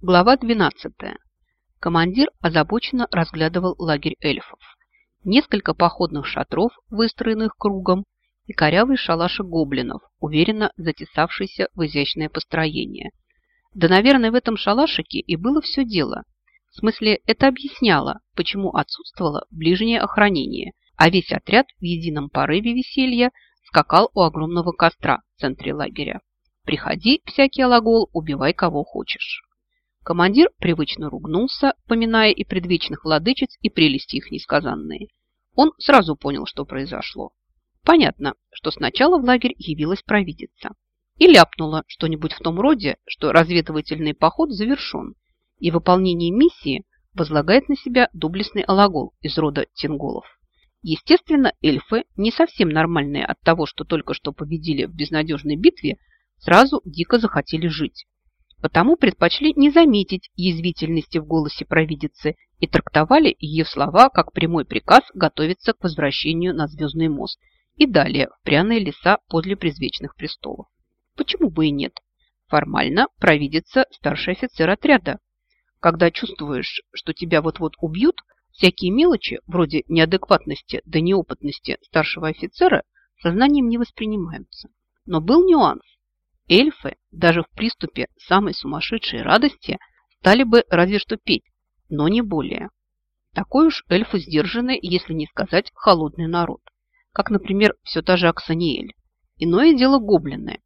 Глава 12. Командир озабоченно разглядывал лагерь эльфов. Несколько походных шатров, выстроенных кругом, и корявый шалашик гоблинов, уверенно затесавшийся в изящное построение. Да, наверное, в этом шалашике и было все дело. В смысле, это объясняло, почему отсутствовало ближнее охранение, а весь отряд в едином порыве веселья скакал у огромного костра в центре лагеря. Приходи, всякий алагол, убивай кого хочешь. Командир привычно ругнулся, поминая и предвечных владычиц, и прелести их несказанные. Он сразу понял, что произошло. Понятно, что сначала в лагерь явилась провидица и ляпнула что-нибудь в том роде, что разведывательный поход завершен, и выполнение миссии возлагает на себя доблестный алагол из рода тинголов. Естественно, эльфы, не совсем нормальные от того, что только что победили в безнадежной битве, сразу дико захотели жить потому предпочли не заметить язвительности в голосе провидицы и трактовали ее слова как прямой приказ готовиться к возвращению на Звездный мост и далее в пряные леса подле предвечных престолов. Почему бы и нет? Формально провидица старший офицер отряда. Когда чувствуешь, что тебя вот-вот убьют, всякие мелочи, вроде неадекватности да неопытности старшего офицера, сознанием не воспринимаются. Но был нюанс. Эльфы даже в приступе самой сумасшедшей радости стали бы разве что петь, но не более. Такой уж эльфы сдержанный, если не сказать холодный народ. Как, например, все та же Аксаниэль. Иное дело гоблины.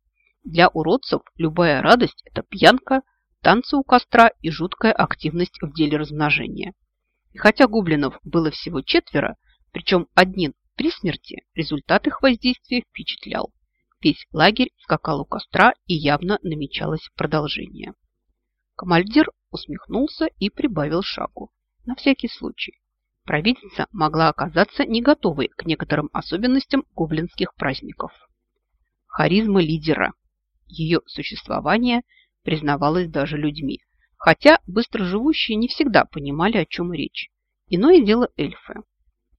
Для уродцев любая радость – это пьянка, танцы у костра и жуткая активность в деле размножения. И хотя гоблинов было всего четверо, причем один при смерти, результат их воздействия впечатлял. Весь лагерь скакал у костра и явно намечалось продолжение. Командир усмехнулся и прибавил шагу. На всякий случай. Провидица могла оказаться не готовой к некоторым особенностям гоблинских праздников. Харизма лидера. Ее существование признавалось даже людьми, хотя быстроживущие не всегда понимали, о чем речь. Иное дело эльфы.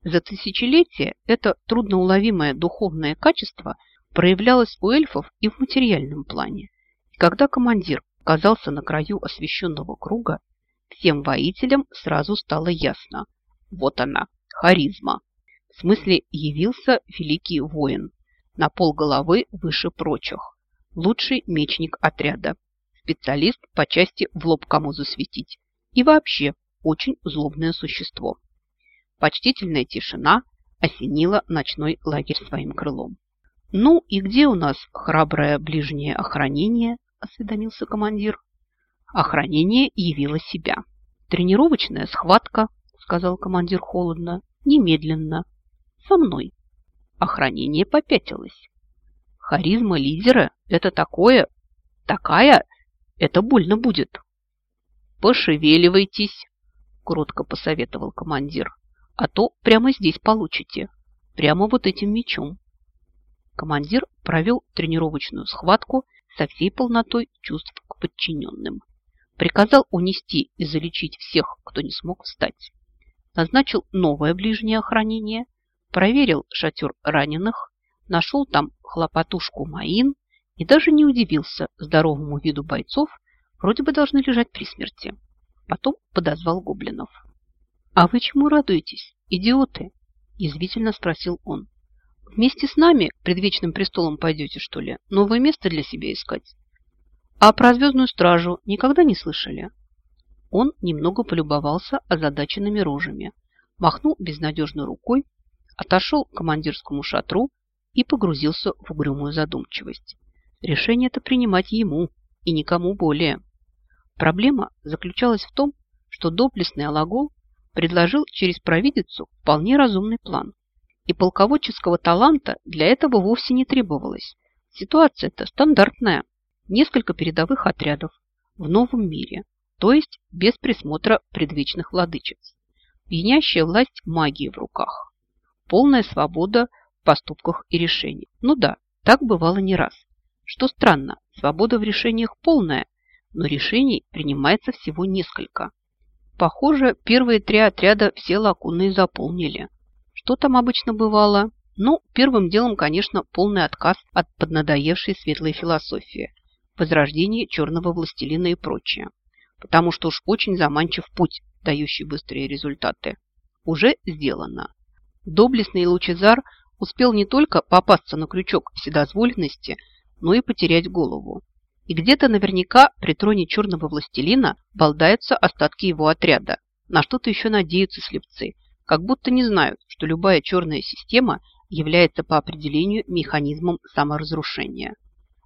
За тысячелетия это трудноуловимое духовное качество – проявлялась у эльфов и в материальном плане. И когда командир оказался на краю освещенного круга, всем воителям сразу стало ясно. Вот она, харизма. В смысле, явился великий воин, на пол головы выше прочих, лучший мечник отряда, специалист по части в лоб кому засветить и вообще очень злобное существо. Почтительная тишина осенила ночной лагерь своим крылом. «Ну и где у нас храброе ближнее охранение?» – осведомился командир. Охранение явило себя. «Тренировочная схватка», – сказал командир холодно, – «немедленно. Со мной». Охранение попятилось. Харизма лидера – это такое, такая, это больно будет. «Пошевеливайтесь», – кротко посоветовал командир, – «а то прямо здесь получите, прямо вот этим мечом». Командир провел тренировочную схватку со всей полнотой чувств к подчиненным. Приказал унести и залечить всех, кто не смог встать. Назначил новое ближнее охранение, проверил шатер раненых, нашел там хлопотушку Маин и даже не удивился здоровому виду бойцов, вроде бы должны лежать при смерти. Потом подозвал гоблинов. «А вы чему радуетесь, идиоты?» – язвительно спросил он. Вместе с нами предвечным престолом пойдете, что ли? Новое место для себя искать? А про звездную стражу никогда не слышали? Он немного полюбовался озадаченными рожами, махнул безнадежной рукой, отошел к командирскому шатру и погрузился в угрюмую задумчивость. Решение это принимать ему и никому более. Проблема заключалась в том, что доблестный Алагол предложил через провидицу вполне разумный план и полководческого таланта для этого вовсе не требовалось. Ситуация-то стандартная. Несколько передовых отрядов в новом мире, то есть без присмотра предвечных владычиц. Пьянящая власть магии в руках. Полная свобода в поступках и решениях. Ну да, так бывало не раз. Что странно, свобода в решениях полная, но решений принимается всего несколько. Похоже, первые три отряда все лакуны заполнили. Что там обычно бывало? Ну, первым делом, конечно, полный отказ от поднадоевшей светлой философии, возрождение черного властелина и прочее. потому что уж очень заманчив путь, дающий быстрые результаты. Уже сделано. Доблестный Лучезар успел не только попасться на крючок вседозволенности, но и потерять голову. И где-то наверняка при троне черного властелина болдаются остатки его отряда. На что-то еще надеются слепцы, как будто не знают, что любая черная система является по определению механизмом саморазрушения.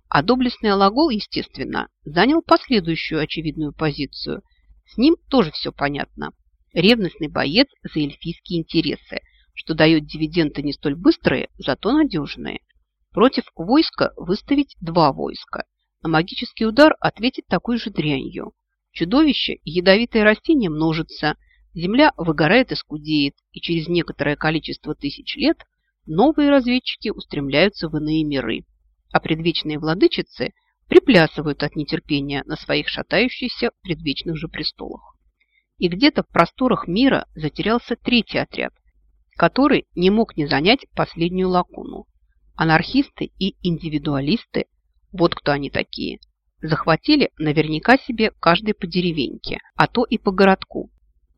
А доблестный Алагол, естественно, занял последующую очевидную позицию. С ним тоже все понятно. Ревностный боец за эльфийские интересы, что дает дивиденды не столь быстрые, зато надежные. Против войска выставить два войска. На магический удар ответить такой же дрянью. Чудовище и ядовитые растения множатся, земля выгорает и скудеет, и через некоторое количество тысяч лет новые разведчики устремляются в иные миры а предвечные владычицы приплясывают от нетерпения на своих шатающихся предвечных же престолах. И где-то в просторах мира затерялся третий отряд, который не мог не занять последнюю лакуну. Анархисты и индивидуалисты, вот кто они такие, захватили наверняка себе каждый по деревеньке, а то и по городку,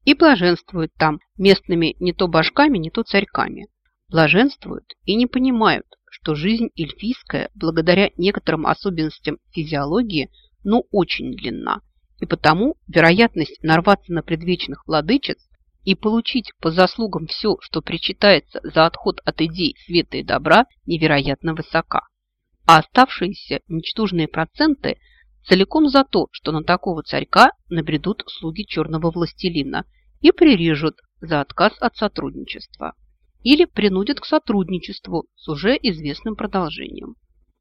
и блаженствуют там местными не то башками, не то царьками. Блаженствуют и не понимают, что жизнь эльфийская, благодаря некоторым особенностям физиологии, ну очень длинна, и потому вероятность нарваться на предвечных владычиц и получить по заслугам все, что причитается за отход от идей света и добра, невероятно высока. А оставшиеся ничтожные проценты целиком за то, что на такого царька набредут слуги черного властелина и прирежут за отказ от сотрудничества или принудят к сотрудничеству с уже известным продолжением.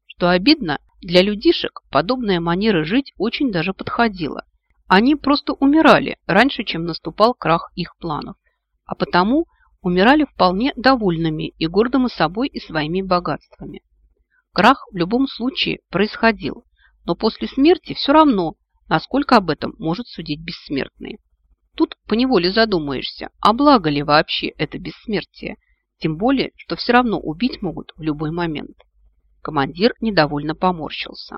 Что обидно, для людишек подобная манера жить очень даже подходила. Они просто умирали раньше, чем наступал крах их планов, а потому умирали вполне довольными и гордыми собой и своими богатствами. Крах в любом случае происходил, но после смерти все равно, насколько об этом может судить бессмертный. Тут поневоле задумаешься, а благо ли вообще это бессмертие – тем более, что все равно убить могут в любой момент. Командир недовольно поморщился.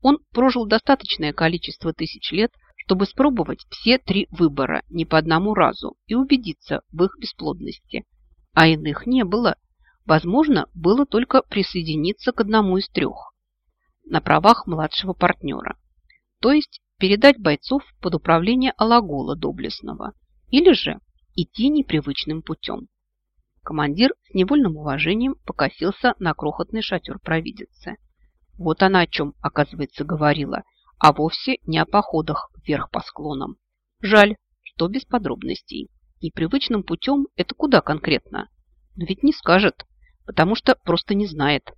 Он прожил достаточное количество тысяч лет, чтобы спробовать все три выбора не по одному разу и убедиться в их бесплодности. А иных не было. Возможно, было только присоединиться к одному из трех на правах младшего партнера. То есть передать бойцов под управление Алагола Доблестного или же идти непривычным путем. Командир с невольным уважением покосился на крохотный шатер провидицы. Вот она о чем, оказывается, говорила, а вовсе не о походах вверх по склонам. Жаль, что без подробностей. Непривычным путем это куда конкретно? Но ведь не скажет, потому что просто не знает.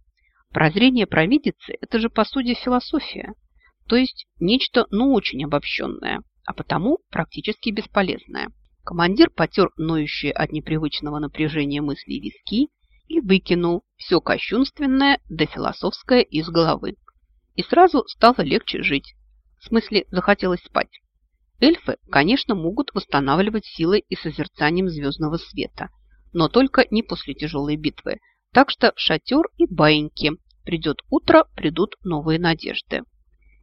Прозрение провидицы – это же, по сути, философия. То есть нечто, ну, очень обобщенное, а потому практически бесполезное. Командир потер ноющие от непривычного напряжения мысли виски и выкинул все кощунственное да философское из головы. И сразу стало легче жить. В смысле, захотелось спать. Эльфы, конечно, могут восстанавливать силой и созерцанием звездного света, но только не после тяжелой битвы. Так что шатер и баиньки. Придет утро, придут новые надежды.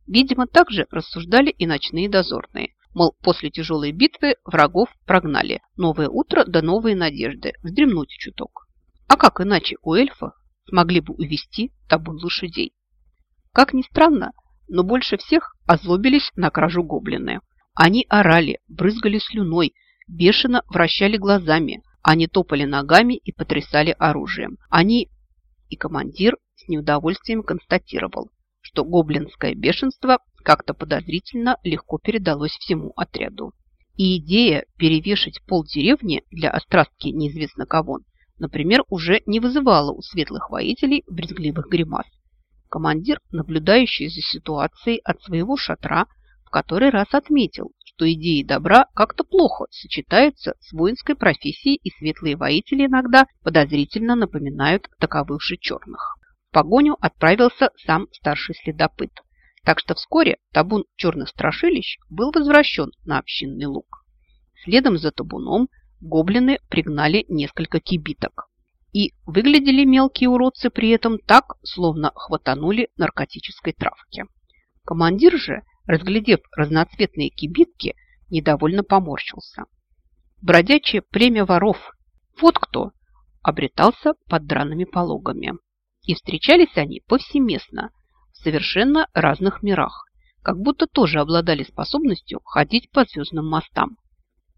Видимо, также рассуждали и ночные дозорные – Мол, после тяжелой битвы врагов прогнали. Новое утро да новые надежды. Вздремнуть чуток. А как иначе у эльфа смогли бы увести табун лошадей? Как ни странно, но больше всех озлобились на кражу гоблины. Они орали, брызгали слюной, бешено вращали глазами. Они топали ногами и потрясали оружием. Они... И командир с неудовольствием констатировал, что гоблинское бешенство как-то подозрительно легко передалось всему отряду. И идея перевешать полдеревни для острастки неизвестно кого, например, уже не вызывала у светлых воителей брезгливых гримас. Командир, наблюдающий за ситуацией от своего шатра, в который раз отметил, что идеи добра как-то плохо сочетаются с воинской профессией, и светлые воители иногда подозрительно напоминают таковых же черных. В погоню отправился сам старший следопыт – так что вскоре табун черных страшилищ был возвращен на общинный луг. Следом за табуном гоблины пригнали несколько кибиток. И выглядели мелкие уродцы при этом так, словно хватанули наркотической травки. Командир же разглядев разноцветные кибитки, недовольно поморщился. Бродячая племя воров. Вот кто обретался под драными пологами. И встречались они повсеместно, в совершенно разных мирах, как будто тоже обладали способностью ходить по звездным мостам.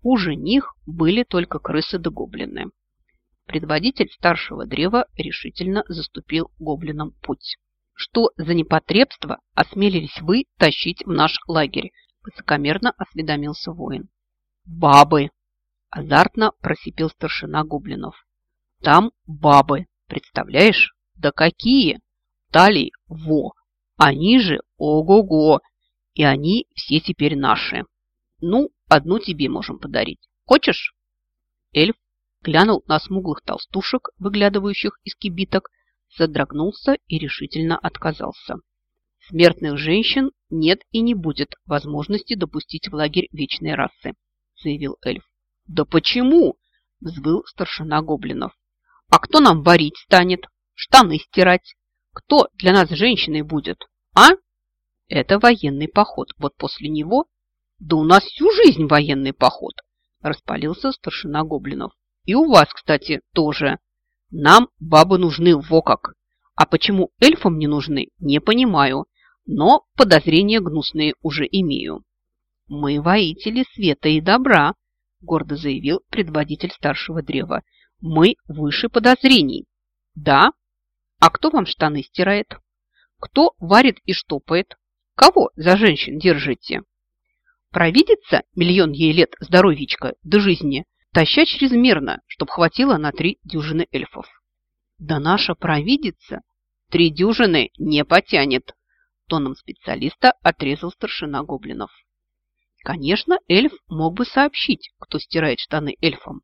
Хуже них были только крысы да гоблины. Предводитель старшего древа решительно заступил гоблинам путь. «Что за непотребство осмелились вы тащить в наш лагерь?» высокомерно осведомился воин. «Бабы!» – азартно просипел старшина гоблинов. «Там бабы, представляешь? Да какие! Талии – во! Они же ого-го! И они все теперь наши. Ну, одну тебе можем подарить. Хочешь?» Эльф глянул на смуглых толстушек, выглядывающих из кибиток, задрогнулся и решительно отказался. Смертных женщин нет и не будет возможности допустить в лагерь вечной расы, заявил эльф. Да почему? взвыл старшина гоблинов. А кто нам варить станет? Штаны стирать? Кто для нас женщиной будет? А? Это военный поход. Вот после него... Да у нас всю жизнь военный поход, распалился старшина гоблинов. И у вас, кстати, тоже. Нам бабы нужны во как. А почему эльфам не нужны, не понимаю но подозрения гнусные уже имею. «Мы воители света и добра», – гордо заявил предводитель старшего древа. «Мы выше подозрений». «Да? А кто вам штаны стирает? Кто варит и штопает? Кого за женщин держите?» Провидится миллион ей лет здоровичка до жизни, таща чрезмерно, чтоб хватило на три дюжины эльфов. Да наша провидица три дюжины не потянет, тоном специалиста отрезал старшина гоблинов. Конечно, эльф мог бы сообщить, кто стирает штаны эльфам.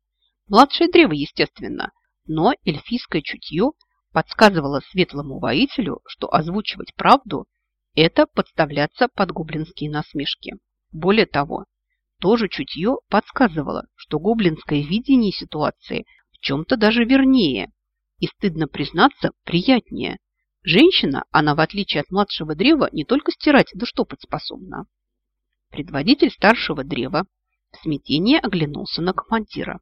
Младшее древо, естественно, но эльфийское чутье подсказывало светлому воителю, что озвучивать правду – это подставляться под гоблинские насмешки. Более того, тоже чутье подсказывало, что гоблинское видение ситуации в чем-то даже вернее и, стыдно признаться, приятнее – Женщина, она, в отличие от младшего древа, не только стирать да штопать способна. Предводитель старшего древа в смятении оглянулся на командира.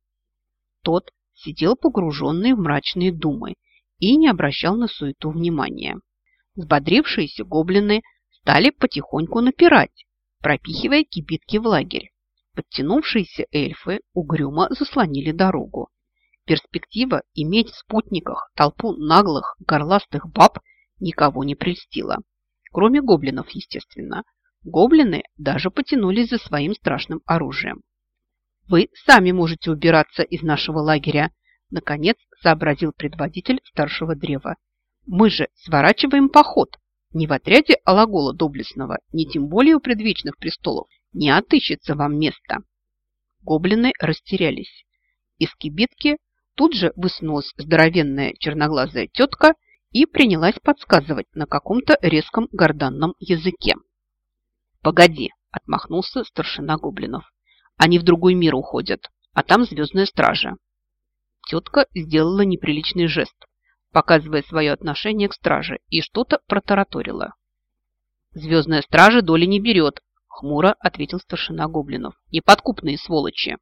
Тот сидел погруженный в мрачные думы и не обращал на суету внимания. Взбодрившиеся гоблины стали потихоньку напирать, пропихивая кибитки в лагерь. Подтянувшиеся эльфы угрюмо заслонили дорогу. Перспектива иметь в спутниках толпу наглых горластых баб никого не прельстила. Кроме гоблинов, естественно. Гоблины даже потянулись за своим страшным оружием. «Вы сами можете убираться из нашего лагеря», наконец сообразил предводитель старшего древа. «Мы же сворачиваем поход. Не в отряде Алагола Доблестного, ни тем более у предвечных престолов не отыщется вам места». Гоблины растерялись. Из кибитки тут же высунулась здоровенная черноглазая тетка и принялась подсказывать на каком-то резком горданном языке. «Погоди!» – отмахнулся старшина гоблинов. «Они в другой мир уходят, а там звездная стража». Тетка сделала неприличный жест, показывая свое отношение к страже, и что-то протараторила. «Звездная стража доли не берет», – хмуро ответил старшина гоблинов. «Неподкупные сволочи!»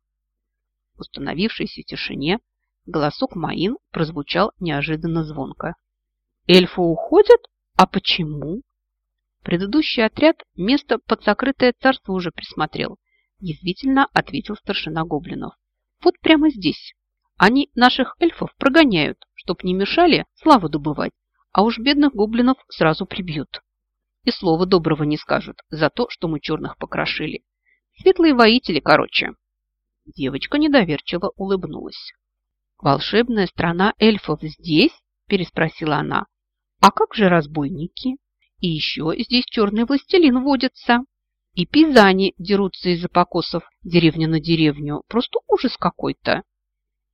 В установившейся тишине голосок Маин прозвучал неожиданно звонко. Эльфы уходят? А почему? Предыдущий отряд место под закрытое царство уже присмотрел. Язвительно ответил старшина гоблинов. Вот прямо здесь. Они наших эльфов прогоняют, чтоб не мешали славу добывать, а уж бедных гоблинов сразу прибьют. И слова доброго не скажут за то, что мы черных покрошили. Светлые воители, короче. Девочка недоверчиво улыбнулась. «Волшебная страна эльфов здесь?» – переспросила она. А как же разбойники? И еще здесь черный властелин водится. И пизани дерутся из-за покосов деревня на деревню. Просто ужас какой-то.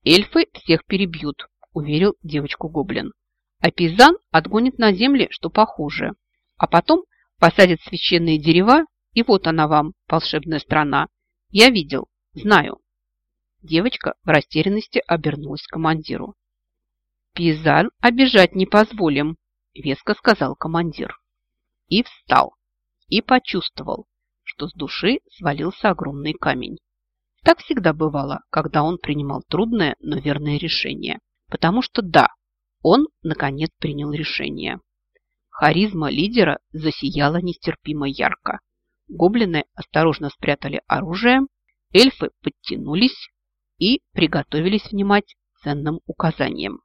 Эльфы всех перебьют, уверил девочку гоблин. А пизан отгонит на земли, что похуже. А потом посадят священные дерева, и вот она вам, волшебная страна. Я видел, знаю. Девочка в растерянности обернулась к командиру. Пизан обижать не позволим, веско сказал командир. И встал, и почувствовал, что с души свалился огромный камень. Так всегда бывало, когда он принимал трудное, но верное решение. Потому что да, он, наконец, принял решение. Харизма лидера засияла нестерпимо ярко. Гоблины осторожно спрятали оружие, эльфы подтянулись и приготовились внимать ценным указаниям.